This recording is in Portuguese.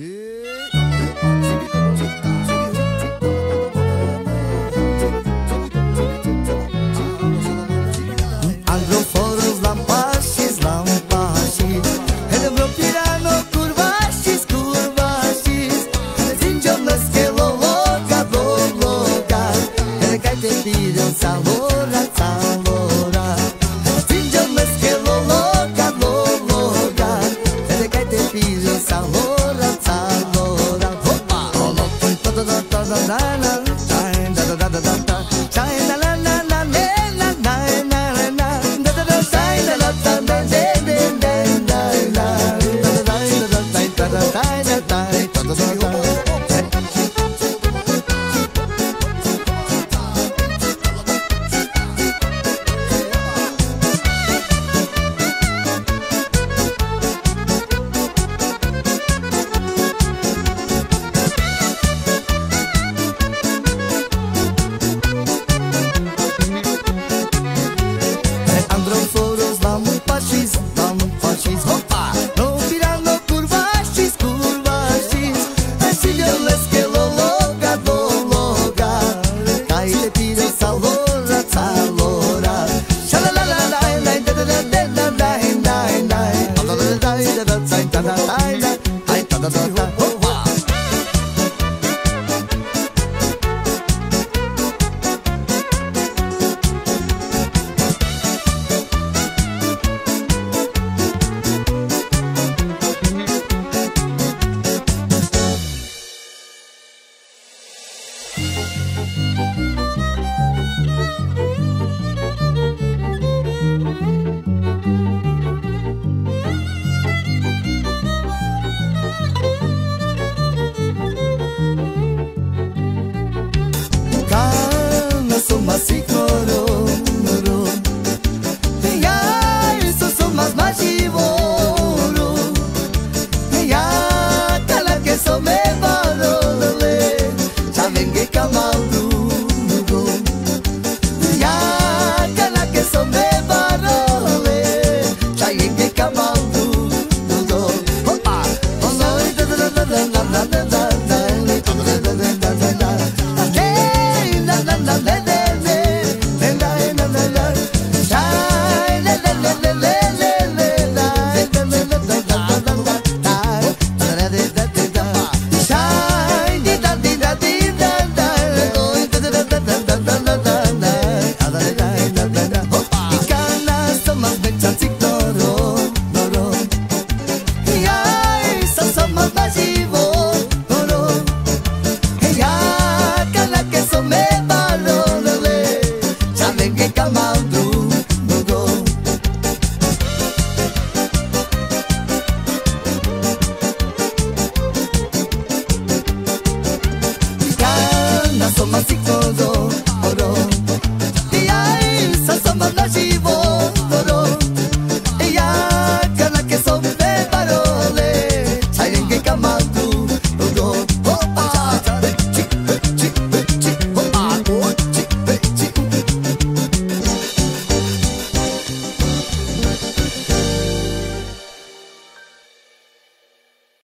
E... Agroforos la pasis, la pasis Edhe vro pirano, kurvashis, kurvashis Edhe zinjom do loka Edhe kajtë e pidën sa 喜欢。macizo pasivo.